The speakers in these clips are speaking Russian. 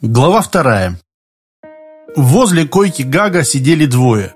Глава вторая. Возле койки Гага сидели двое.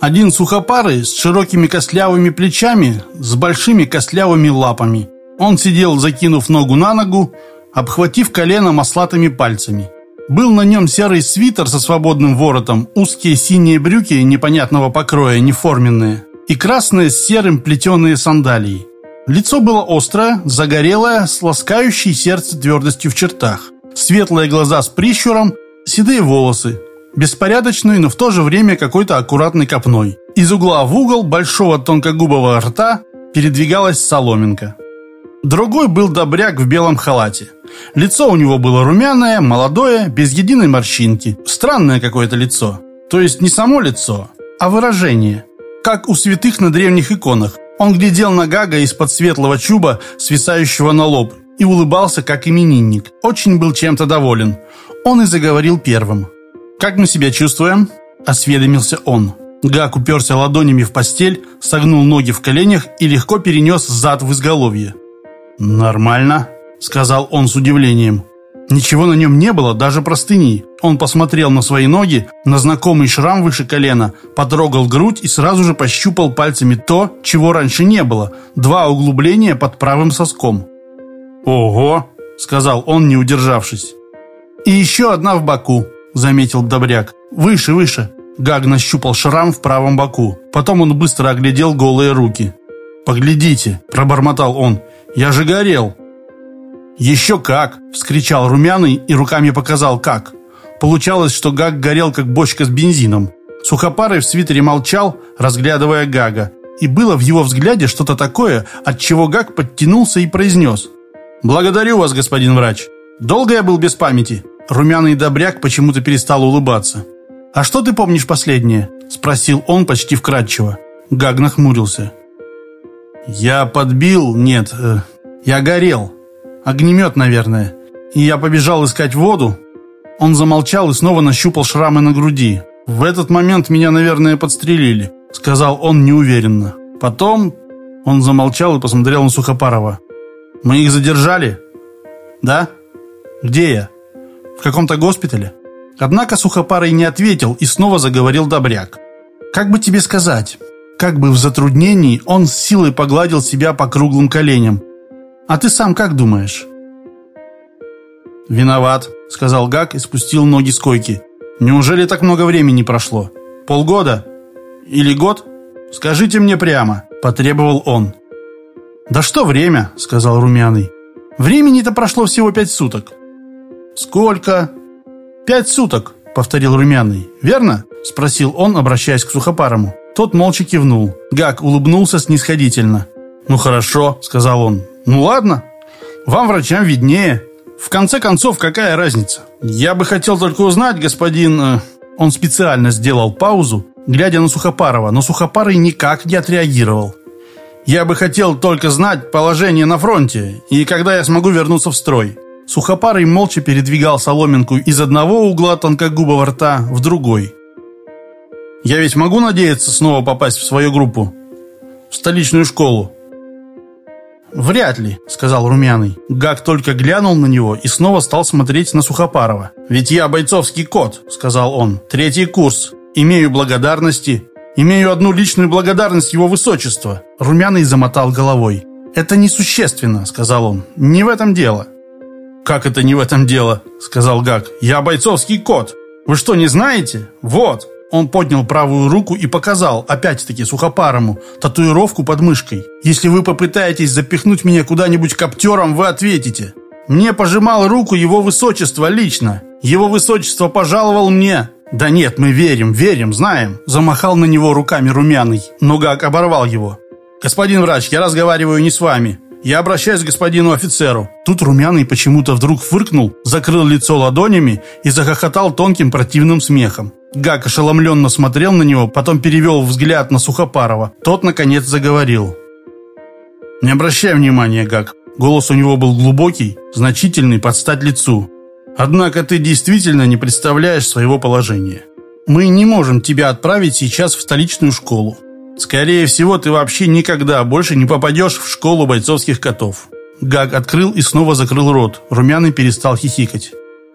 Один сухопарый с широкими костлявыми плечами, с большими костлявыми лапами. Он сидел, закинув ногу на ногу, обхватив колено маслатыми пальцами. Был на нем серый свитер со свободным воротом, узкие синие брюки непонятного покроя, неформенные, и красные с серым плетеные сандалии. Лицо было острое, загорелое, с ласкающей сердце твердостью в чертах. Светлые глаза с прищуром, седые волосы. Беспорядочный, но в то же время какой-то аккуратной копной. Из угла в угол большого тонкогубого рта передвигалась соломинка. Другой был добряк в белом халате. Лицо у него было румяное, молодое, без единой морщинки. Странное какое-то лицо. То есть не само лицо, а выражение. Как у святых на древних иконах. Он глядел на Гага из-под светлого чуба, свисающего на лоб, и улыбался, как именинник. Очень был чем-то доволен. Он и заговорил первым. «Как мы себя чувствуем?» – осведомился он. Гак уперся ладонями в постель, согнул ноги в коленях и легко перенес зад в изголовье. «Нормально», – сказал он с удивлением. Ничего на нем не было, даже простыни. Он посмотрел на свои ноги, на знакомый шрам выше колена, потрогал грудь и сразу же пощупал пальцами то, чего раньше не было. Два углубления под правым соском. «Ого!» — сказал он, не удержавшись. «И еще одна в боку», — заметил Добряк. «Выше, выше». Гаг нащупал шрам в правом боку. Потом он быстро оглядел голые руки. «Поглядите», — пробормотал он. «Я же горел». «Еще как!» – вскричал Румяный и руками показал как. Получалось, что Гаг горел, как бочка с бензином. Сухопарый в свитере молчал, разглядывая Гага. И было в его взгляде что-то такое, от чего Гаг подтянулся и произнес. «Благодарю вас, господин врач. Долго я был без памяти?» Румяный добряк почему-то перестал улыбаться. «А что ты помнишь последнее?» – спросил он почти вкратчиво. Гаг нахмурился. «Я подбил... Нет, э, я горел. Огнемет, наверное. И я побежал искать воду. Он замолчал и снова нащупал шрамы на груди. В этот момент меня, наверное, подстрелили, сказал он неуверенно. Потом он замолчал и посмотрел на Сухопарова. Мы их задержали? Да? Где я? В каком-то госпитале? Однако Сухопарый не ответил и снова заговорил Добряк. Как бы тебе сказать? Как бы в затруднении он с силой погладил себя по круглым коленям. А ты сам как думаешь?» «Виноват», — сказал Гак и спустил ноги с койки. «Неужели так много времени прошло? Полгода? Или год? Скажите мне прямо», — потребовал он. «Да что время?» — сказал Румяный. «Времени-то прошло всего пять суток». «Сколько?» «Пять суток», — повторил Румяный. «Верно?» — спросил он, обращаясь к Сухопарому. Тот молча кивнул. Гак улыбнулся снисходительно. «Ну хорошо», — сказал он. «Ну ладно, вам, врачам, виднее. В конце концов, какая разница? Я бы хотел только узнать, господин...» э, Он специально сделал паузу, глядя на Сухопарова, но Сухопарый никак не отреагировал. «Я бы хотел только знать положение на фронте и когда я смогу вернуться в строй». Сухопарый молча передвигал соломинку из одного угла тонкогубого рта в другой. «Я ведь могу надеяться снова попасть в свою группу? В столичную школу?» «Вряд ли», — сказал Румяный. Гак только глянул на него и снова стал смотреть на Сухопарова. «Ведь я бойцовский кот», — сказал он. «Третий курс. Имею благодарности. Имею одну личную благодарность его высочества». Румяный замотал головой. «Это несущественно», — сказал он. «Не в этом дело». «Как это не в этом дело?» — сказал Гак. «Я бойцовский кот. Вы что, не знаете? Вот». Он поднял правую руку и показал, опять-таки сухопарому, татуировку под мышкой. «Если вы попытаетесь запихнуть меня куда-нибудь коптером, вы ответите». Мне пожимал руку его высочество лично. Его высочество пожаловал мне. «Да нет, мы верим, верим, знаем», замахал на него руками румяный, но Гак оборвал его. «Господин врач, я разговариваю не с вами. Я обращаюсь к господину офицеру». Тут румяный почему-то вдруг фыркнул, закрыл лицо ладонями и захохотал тонким противным смехом. Гак ошеломленно смотрел на него, потом перевел взгляд на Сухопарова. Тот, наконец, заговорил. «Не обращай внимания, Гак». Голос у него был глубокий, значительный, под стать лицу. «Однако ты действительно не представляешь своего положения. Мы не можем тебя отправить сейчас в столичную школу. Скорее всего, ты вообще никогда больше не попадешь в школу бойцовских котов». Гак открыл и снова закрыл рот. Румяный перестал хихикать.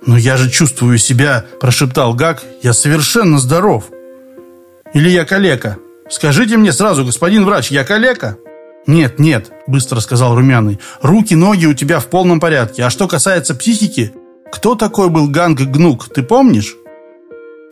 «Но я же чувствую себя», – прошептал Гак, – «я совершенно здоров». «Или я калека? Скажите мне сразу, господин врач, я калека?» «Нет, нет», – быстро сказал Румяный. «Руки, ноги у тебя в полном порядке. А что касается психики, кто такой был Ганг Гнук, ты помнишь?»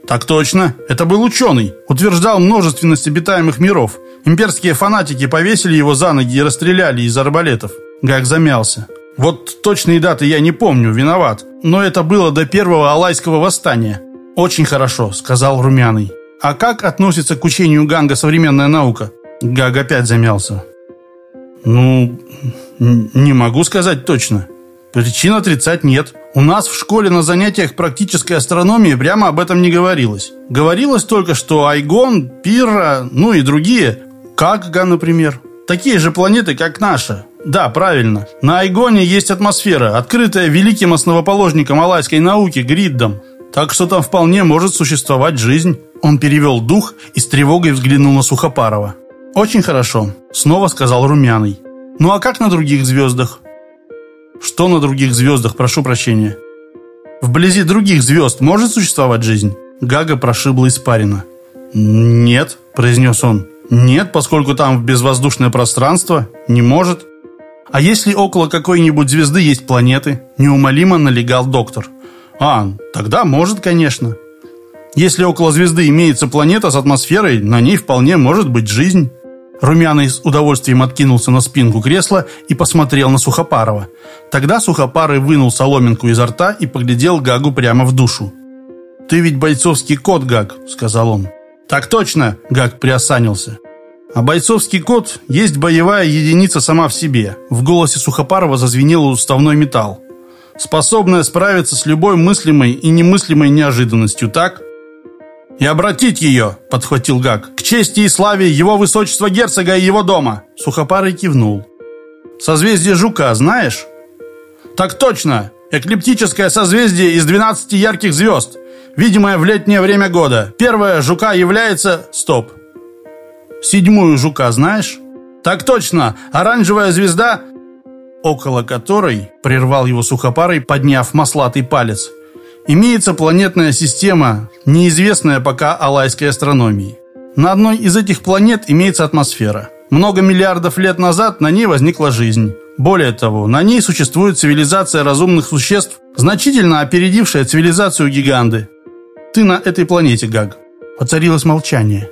«Так точно. Это был ученый. Утверждал множественность обитаемых миров. Имперские фанатики повесили его за ноги и расстреляли из арбалетов». Гак замялся. «Вот точные даты я не помню, виноват. Но это было до первого Алайского восстания». «Очень хорошо», — сказал Румяный. «А как относится к учению Ганга современная наука?» Гаг опять замялся. «Ну, не могу сказать точно. Причин отрицать нет. У нас в школе на занятиях практической астрономии прямо об этом не говорилось. Говорилось только, что Айгон, Пирра, ну и другие, Кагга, например, такие же планеты, как наша. Да, правильно. На Айгоне есть атмосфера, открытая великим основоположником алайской науки Гриддом. Так что там вполне может существовать жизнь. Он перевел дух и с тревогой взглянул на Сухопарова. «Очень хорошо», — снова сказал Румяный. «Ну а как на других звездах?» «Что на других звездах, прошу прощения?» «Вблизи других звезд может существовать жизнь?» Гага прошибла испарина. «Нет», — произнес он. «Нет, поскольку там безвоздушное пространство. Не может». «А если около какой-нибудь звезды есть планеты?» Неумолимо налегал доктор. «А, тогда может, конечно. Если около звезды имеется планета с атмосферой, на ней вполне может быть жизнь». Румяный с удовольствием откинулся на спинку кресла и посмотрел на Сухопарова. Тогда Сухопарый вынул соломинку изо рта и поглядел Гагу прямо в душу. «Ты ведь бойцовский кот, Гаг», — сказал он. «Так точно», — Гаг приосанился. «А бойцовский кот есть боевая единица сама в себе». В голосе Сухопарова зазвенел уставной металл. «Способная справиться с любой мыслимой и немыслимой неожиданностью, так?» «И обратить ее», — подхватил Гак, «к чести и славе его высочества герцога и его дома». Сухопарый кивнул. «Созвездие Жука знаешь?» «Так точно! Эклиптическое созвездие из 12 ярких звезд, видимое в летнее время года. Первая Жука является... Стоп. Седьмую Жука знаешь?» «Так точно! Оранжевая звезда...» Около которой прервал его сухопарой, подняв маслатый палец – Имеется планетная система, неизвестная пока алайской астрономии. На одной из этих планет имеется атмосфера. Много миллиардов лет назад на ней возникла жизнь. Более того, на ней существует цивилизация разумных существ, значительно опередившая цивилизацию гиганды. Ты на этой планете, Гаг. Воцарилось молчание.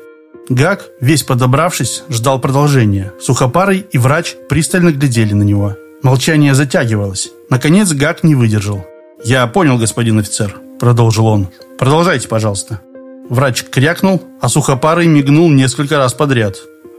Гаг, весь подобравшись, ждал продолжения. Сухопарый и врач пристально глядели на него. Молчание затягивалось. Наконец Гаг не выдержал. «Я понял, господин офицер», — продолжил он. «Продолжайте, пожалуйста». Врач крякнул, а сухопарый мигнул несколько раз подряд.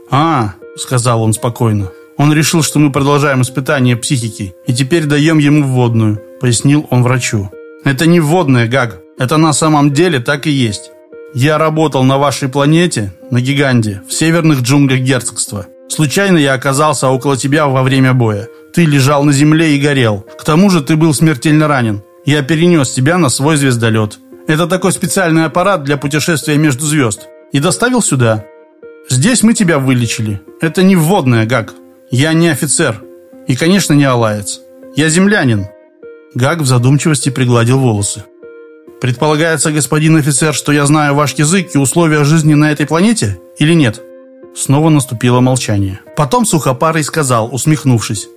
«А», — сказал он спокойно, — «он решил, что мы продолжаем испытание психики, и теперь даем ему вводную», — пояснил он врачу. «Это не вводная, Гаг, это на самом деле так и есть. Я работал на вашей планете, на Гиганде, в северных джунглях герцогства. Случайно я оказался около тебя во время боя. Ты лежал на земле и горел. К тому же ты был смертельно ранен. Я перенес тебя на свой звездолет. Это такой специальный аппарат для путешествия между звезд. И доставил сюда. Здесь мы тебя вылечили. Это не вводная, Гаг. Я не офицер. И, конечно, не алаец. Я землянин. Гаг в задумчивости пригладил волосы. Предполагается, господин офицер, что я знаю ваш язык и условия жизни на этой планете? Или нет? Снова наступило молчание. Потом Сухопарый сказал, усмехнувшись.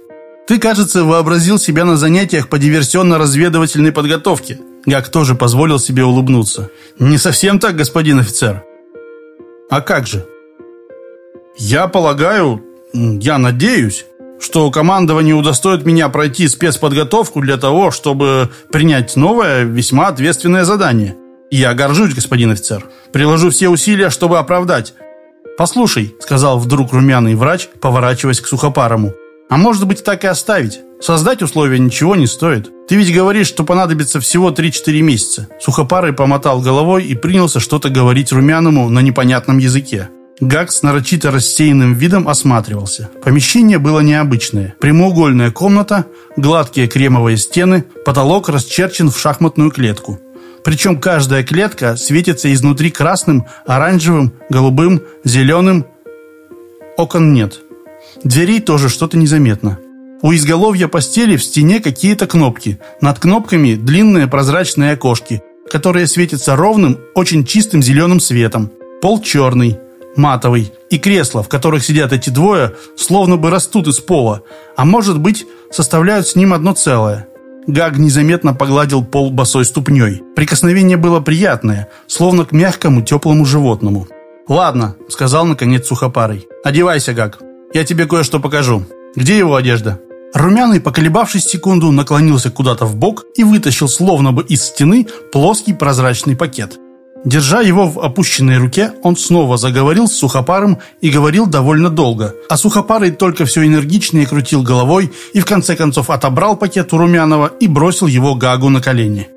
Ты, кажется, вообразил себя на занятиях по диверсионно-разведывательной подготовке. Гак тоже позволил себе улыбнуться. Не совсем так, господин офицер. А как же? Я полагаю, я надеюсь, что командование удостоит меня пройти спецподготовку для того, чтобы принять новое, весьма ответственное задание. Я горжусь, господин офицер. Приложу все усилия, чтобы оправдать. «Послушай», — сказал вдруг румяный врач, поворачиваясь к сухопарому, а может быть так и оставить. Создать условия ничего не стоит. Ты ведь говоришь, что понадобится всего 3-4 месяца. Сухопарый помотал головой и принялся что-то говорить румяному на непонятном языке. Гак нарочито рассеянным видом осматривался. Помещение было необычное. Прямоугольная комната, гладкие кремовые стены, потолок расчерчен в шахматную клетку. Причем каждая клетка светится изнутри красным, оранжевым, голубым, зеленым. Окон нет. Дверей тоже что-то незаметно. У изголовья постели в стене какие-то кнопки. Над кнопками длинные прозрачные окошки, которые светятся ровным, очень чистым зеленым светом. Пол черный, матовый. И кресла, в которых сидят эти двое, словно бы растут из пола, а может быть, составляют с ним одно целое. Гаг незаметно погладил пол босой ступней. Прикосновение было приятное, словно к мягкому теплому животному. «Ладно», — сказал наконец сухопарый. «Одевайся, Гаг. Я тебе кое-что покажу. Где его одежда?» Румяный, поколебавшись секунду, наклонился куда-то в бок и вытащил словно бы из стены плоский прозрачный пакет. Держа его в опущенной руке, он снова заговорил с Сухопаром и говорил довольно долго. А Сухопарый только все энергичнее крутил головой и в конце концов отобрал пакет у Румянова и бросил его Гагу на колени.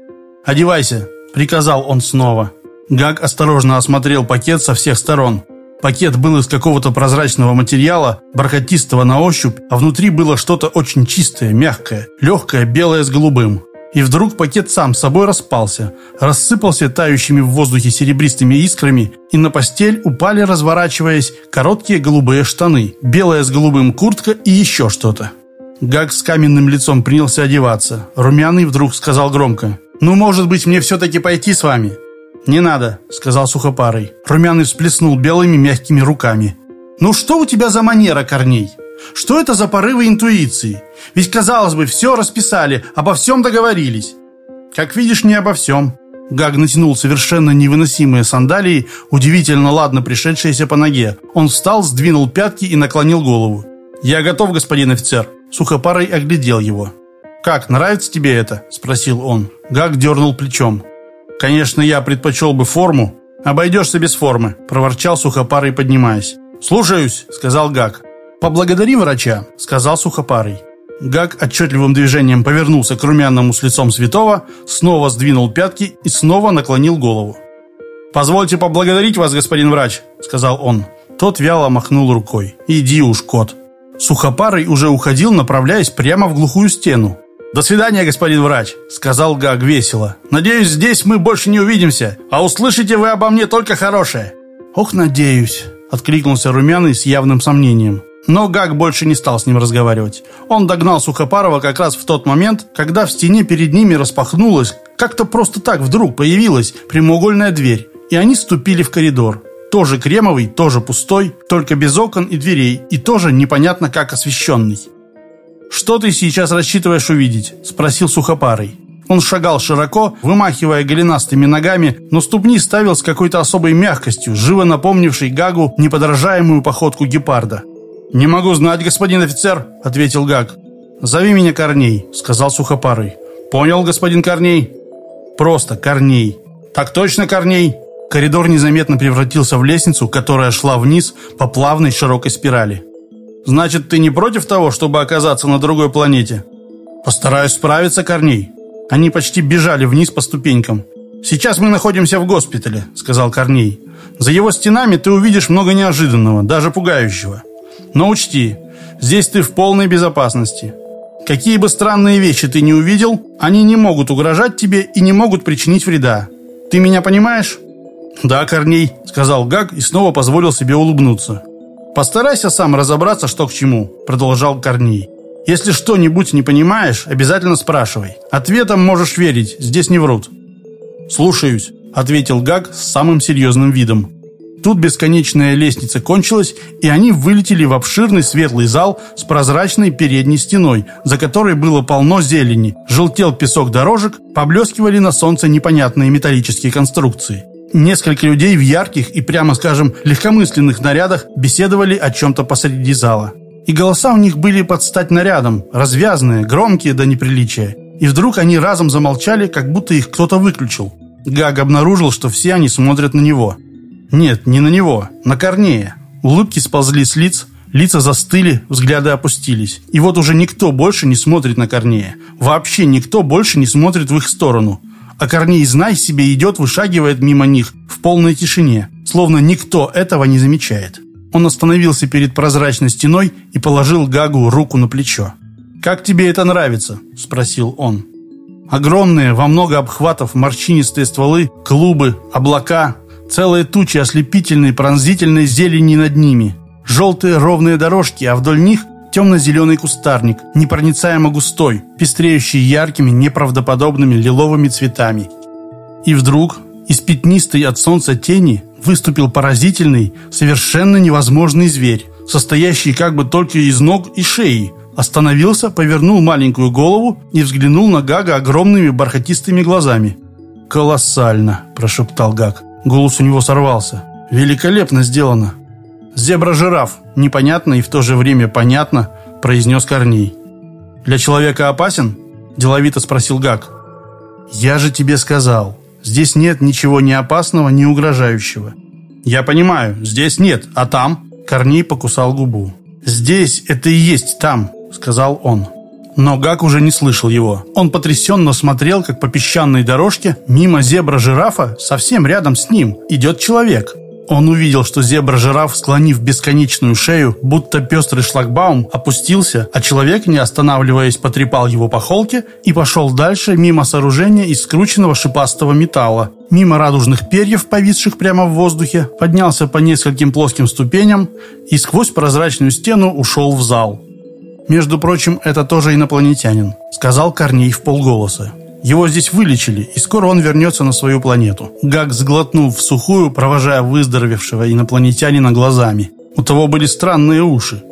«Одевайся», — приказал он снова. Гаг осторожно осмотрел пакет со всех сторон. Пакет был из какого-то прозрачного материала, бархатистого на ощупь, а внутри было что-то очень чистое, мягкое, легкое, белое с голубым. И вдруг пакет сам собой распался, рассыпался тающими в воздухе серебристыми искрами, и на постель упали, разворачиваясь, короткие голубые штаны, белая с голубым куртка и еще что-то. Гаг с каменным лицом принялся одеваться. Румяный вдруг сказал громко. «Ну, может быть, мне все-таки пойти с вами?» «Не надо», — сказал сухопарый. Румяный всплеснул белыми мягкими руками. «Ну что у тебя за манера, Корней? Что это за порывы интуиции? Ведь, казалось бы, все расписали, обо всем договорились». «Как видишь, не обо всем». Гаг натянул совершенно невыносимые сандалии, удивительно ладно пришедшиеся по ноге. Он встал, сдвинул пятки и наклонил голову. «Я готов, господин офицер». Сухопарый оглядел его. «Как, нравится тебе это?» – спросил он. Гаг дернул плечом. «Конечно, я предпочел бы форму. Обойдешься без формы», – проворчал сухопарый, поднимаясь. «Слушаюсь», – сказал Гак. «Поблагодари врача», – сказал сухопарый. Гак отчетливым движением повернулся к румяному с лицом святого, снова сдвинул пятки и снова наклонил голову. «Позвольте поблагодарить вас, господин врач», — сказал он. Тот вяло махнул рукой. «Иди уж, кот». Сухопарый уже уходил, направляясь прямо в глухую стену. «До свидания, господин врач», — сказал Гаг весело. «Надеюсь, здесь мы больше не увидимся, а услышите вы обо мне только хорошее». «Ох, надеюсь», — откликнулся Румяный с явным сомнением. Но Гаг больше не стал с ним разговаривать. Он догнал Сухопарова как раз в тот момент, когда в стене перед ними распахнулась, как-то просто так вдруг появилась прямоугольная дверь, и они ступили в коридор. Тоже кремовый, тоже пустой, только без окон и дверей, и тоже непонятно как освещенный. «Что ты сейчас рассчитываешь увидеть?» – спросил Сухопарый. Он шагал широко, вымахивая голенастыми ногами, но ступни ставил с какой-то особой мягкостью, живо напомнившей Гагу неподражаемую походку гепарда. «Не могу знать, господин офицер», — ответил Гаг. «Зови меня Корней», — сказал Сухопарый. «Понял, господин Корней?» «Просто Корней». «Так точно, Корней?» Коридор незаметно превратился в лестницу, которая шла вниз по плавной широкой спирали. Значит, ты не против того, чтобы оказаться на другой планете? Постараюсь справиться, Корней. Они почти бежали вниз по ступенькам. Сейчас мы находимся в госпитале, сказал Корней. За его стенами ты увидишь много неожиданного, даже пугающего. Но учти, здесь ты в полной безопасности. Какие бы странные вещи ты не увидел, они не могут угрожать тебе и не могут причинить вреда. Ты меня понимаешь? Да, Корней, сказал Гаг и снова позволил себе улыбнуться. «Постарайся сам разобраться, что к чему», — продолжал Корней. «Если что-нибудь не понимаешь, обязательно спрашивай. Ответом можешь верить, здесь не врут». «Слушаюсь», — ответил Гаг с самым серьезным видом. Тут бесконечная лестница кончилась, и они вылетели в обширный светлый зал с прозрачной передней стеной, за которой было полно зелени, желтел песок дорожек, поблескивали на солнце непонятные металлические конструкции. Несколько людей в ярких и, прямо скажем, легкомысленных нарядах беседовали о чем-то посреди зала. И голоса у них были под стать нарядом, развязные, громкие до неприличия. И вдруг они разом замолчали, как будто их кто-то выключил. Гаг обнаружил, что все они смотрят на него. Нет, не на него, на Корнея. Улыбки сползли с лиц, лица застыли, взгляды опустились. И вот уже никто больше не смотрит на Корнея. Вообще никто больше не смотрит в их сторону а Корней, знай себе, идет, вышагивает мимо них в полной тишине, словно никто этого не замечает. Он остановился перед прозрачной стеной и положил Гагу руку на плечо. «Как тебе это нравится?» – спросил он. Огромные, во много обхватов морщинистые стволы, клубы, облака, целые тучи ослепительной пронзительной зелени над ними, желтые ровные дорожки, а вдоль них темно-зеленый кустарник, непроницаемо густой, пестреющий яркими, неправдоподобными лиловыми цветами. И вдруг из пятнистой от солнца тени выступил поразительный, совершенно невозможный зверь, состоящий как бы только из ног и шеи, остановился, повернул маленькую голову и взглянул на Гага огромными бархатистыми глазами. «Колоссально!» – прошептал Гаг. Голос у него сорвался. «Великолепно сделано!» «Зебра-жираф! Непонятно и в то же время понятно!» – произнес Корней. «Для человека опасен?» – деловито спросил Гаг. «Я же тебе сказал, здесь нет ничего ни опасного, ни угрожающего». «Я понимаю, здесь нет, а там?» Корней покусал губу. «Здесь это и есть там», — сказал он. Но Гак уже не слышал его. Он потрясенно смотрел, как по песчаной дорожке мимо зебра-жирафа, совсем рядом с ним, идет человек. Он увидел, что зебра-жираф, склонив бесконечную шею, будто пестрый шлагбаум, опустился, а человек, не останавливаясь, потрепал его по холке и пошел дальше мимо сооружения из скрученного шипастого металла. Мимо радужных перьев, повисших прямо в воздухе, поднялся по нескольким плоским ступеням и сквозь прозрачную стену ушел в зал. «Между прочим, это тоже инопланетянин», — сказал Корней в полголоса. «Его здесь вылечили, и скоро он вернется на свою планету». Гаг сглотнул в сухую, провожая выздоровевшего инопланетянина глазами. У того были странные уши.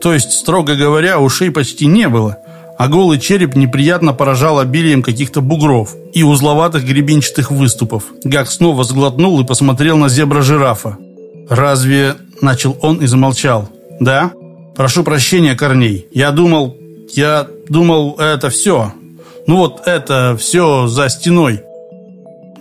То есть, строго говоря, ушей почти не было, а голый череп неприятно поражал обилием каких-то бугров и узловатых гребенчатых выступов. Гаг снова сглотнул и посмотрел на зебра-жирафа. «Разве...» — начал он и замолчал. «Да?» Прошу прощения, Корней. Я думал... Я думал, это все. Ну вот это все за стеной.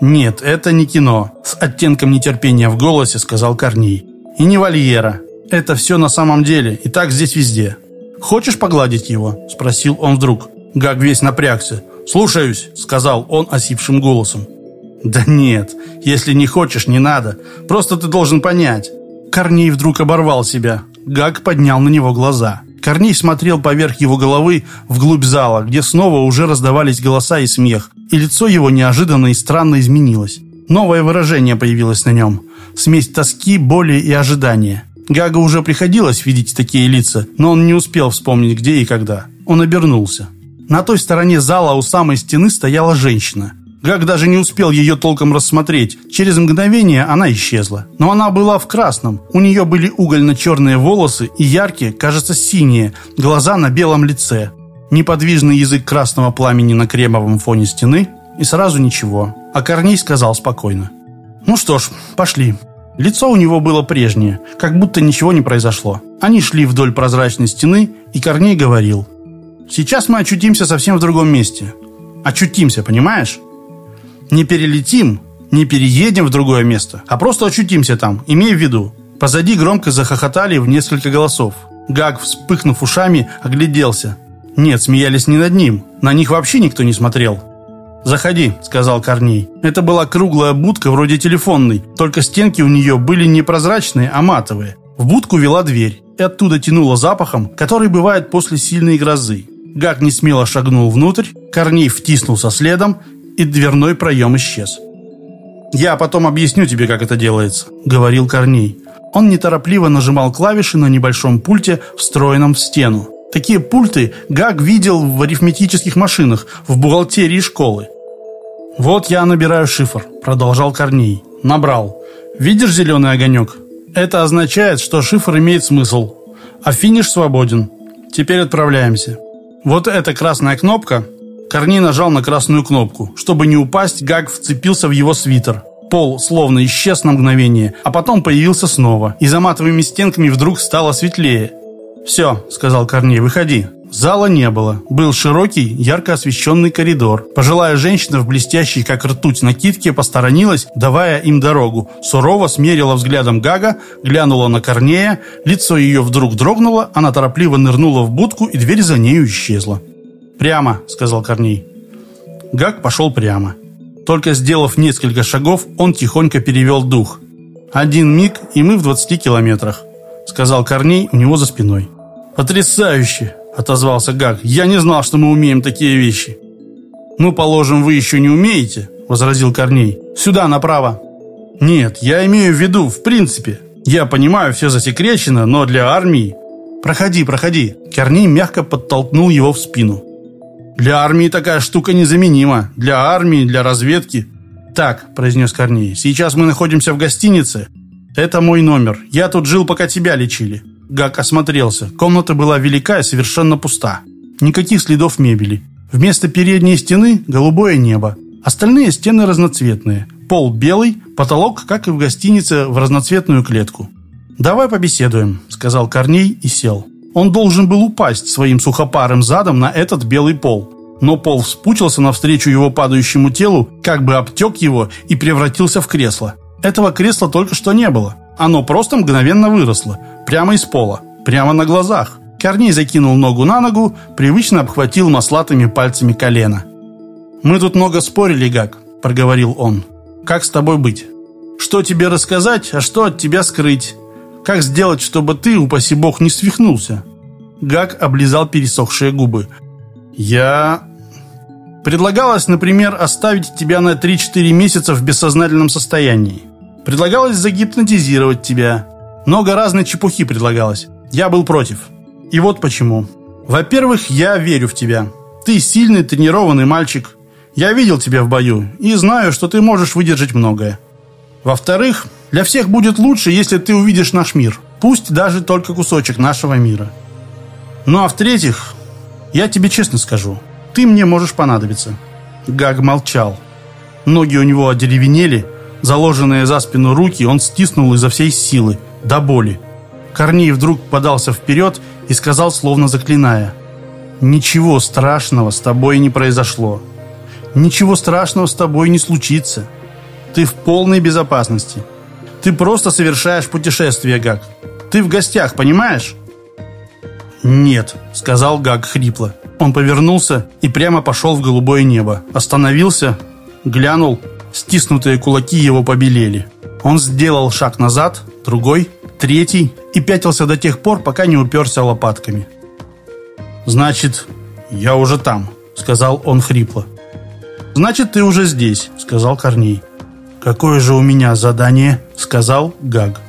Нет, это не кино. С оттенком нетерпения в голосе сказал Корней. И не вольера. Это все на самом деле. И так здесь везде. Хочешь погладить его? Спросил он вдруг. Гаг весь напрягся. «Слушаюсь», — сказал он осипшим голосом. «Да нет, если не хочешь, не надо. Просто ты должен понять». Корней вдруг оборвал себя. Гаг поднял на него глаза. Корней смотрел поверх его головы вглубь зала, где снова уже раздавались голоса и смех, и лицо его неожиданно и странно изменилось. Новое выражение появилось на нем. Смесь тоски, боли и ожидания. Гага уже приходилось видеть такие лица, но он не успел вспомнить, где и когда. Он обернулся. На той стороне зала у самой стены стояла женщина. Гаг даже не успел ее толком рассмотреть. Через мгновение она исчезла. Но она была в красном. У нее были угольно-черные волосы и яркие, кажется, синие, глаза на белом лице. Неподвижный язык красного пламени на кремовом фоне стены. И сразу ничего. А Корней сказал спокойно. «Ну что ж, пошли». Лицо у него было прежнее, как будто ничего не произошло. Они шли вдоль прозрачной стены, и Корней говорил. «Сейчас мы очутимся совсем в другом месте. Очутимся, понимаешь?» Не перелетим, не переедем в другое место, а просто очутимся там, имей в виду. Позади громко захохотали в несколько голосов. Гаг, вспыхнув ушами, огляделся. Нет, смеялись не над ним. На них вообще никто не смотрел. «Заходи», — сказал Корней. Это была круглая будка вроде телефонной, только стенки у нее были не прозрачные, а матовые. В будку вела дверь, и оттуда тянуло запахом, который бывает после сильной грозы. Гак не смело шагнул внутрь, Корней втиснулся следом и дверной проем исчез. «Я потом объясню тебе, как это делается», — говорил Корней. Он неторопливо нажимал клавиши на небольшом пульте, встроенном в стену. Такие пульты Гаг видел в арифметических машинах, в бухгалтерии школы. «Вот я набираю шифр», — продолжал Корней. «Набрал. Видишь зеленый огонек? Это означает, что шифр имеет смысл, а финиш свободен. Теперь отправляемся. Вот эта красная кнопка Корней нажал на красную кнопку. Чтобы не упасть, Гаг вцепился в его свитер. Пол словно исчез на мгновение, а потом появился снова, и за матовыми стенками вдруг стало светлее. «Все», — сказал Корней, — «выходи». Зала не было. Был широкий, ярко освещенный коридор. Пожилая женщина в блестящей, как ртуть, накидке посторонилась, давая им дорогу. Сурово смерила взглядом Гага, глянула на Корнея, лицо ее вдруг дрогнуло, она торопливо нырнула в будку, и дверь за нею исчезла. «Прямо», — сказал Корней. Гак пошел прямо. Только сделав несколько шагов, он тихонько перевел дух. «Один миг, и мы в двадцати километрах», — сказал Корней у него за спиной. «Потрясающе!» — отозвался Гак. «Я не знал, что мы умеем такие вещи». «Ну, положим, вы еще не умеете», — возразил Корней. «Сюда, направо». «Нет, я имею в виду, в принципе. Я понимаю, все засекречено, но для армии «Проходи, проходи!» Корней мягко подтолкнул его в спину. «Для армии такая штука незаменима. Для армии, для разведки». «Так», — произнес Корней, — «сейчас мы находимся в гостинице. Это мой номер. Я тут жил, пока тебя лечили». Гак осмотрелся. Комната была велика и совершенно пуста. Никаких следов мебели. Вместо передней стены – голубое небо. Остальные стены разноцветные. Пол белый, потолок, как и в гостинице, в разноцветную клетку. «Давай побеседуем», – сказал Корней и сел. Он должен был упасть своим сухопарым задом на этот белый пол. Но пол вспучился навстречу его падающему телу, как бы обтек его и превратился в кресло. Этого кресла только что не было. Оно просто мгновенно выросло, прямо из пола, прямо на глазах. Корней закинул ногу на ногу, привычно обхватил маслатыми пальцами колено. «Мы тут много спорили, Гак», — проговорил он. «Как с тобой быть? Что тебе рассказать, а что от тебя скрыть? Как сделать, чтобы ты, упаси бог, не свихнулся?» Гак облизал пересохшие губы. «Я...» Предлагалось, например, оставить тебя на 3-4 месяца в бессознательном состоянии. Предлагалось загипнотизировать тебя. Много разной чепухи предлагалось. Я был против. И вот почему. Во-первых, я верю в тебя. Ты сильный, тренированный мальчик. Я видел тебя в бою и знаю, что ты можешь выдержать многое. Во-вторых, для всех будет лучше, если ты увидишь наш мир. Пусть даже только кусочек нашего мира. Ну а в-третьих, я тебе честно скажу, ты мне можешь понадобиться. Гаг молчал. Ноги у него одеревенели, заложенные за спину руки он стиснул изо всей силы, до боли. Корней вдруг подался вперед и сказал, словно заклиная, «Ничего страшного с тобой не произошло. Ничего страшного с тобой не случится. Ты в полной безопасности. Ты просто совершаешь путешествие, Гаг. Ты в гостях, понимаешь?» «Нет», — сказал Гаг хрипло. Он повернулся и прямо пошел в голубое небо. Остановился, глянул, стиснутые кулаки его побелели. Он сделал шаг назад, другой, третий и пятился до тех пор, пока не уперся лопатками. «Значит, я уже там», — сказал он хрипло. «Значит, ты уже здесь», — сказал Корней. «Какое же у меня задание?» — сказал Гаг.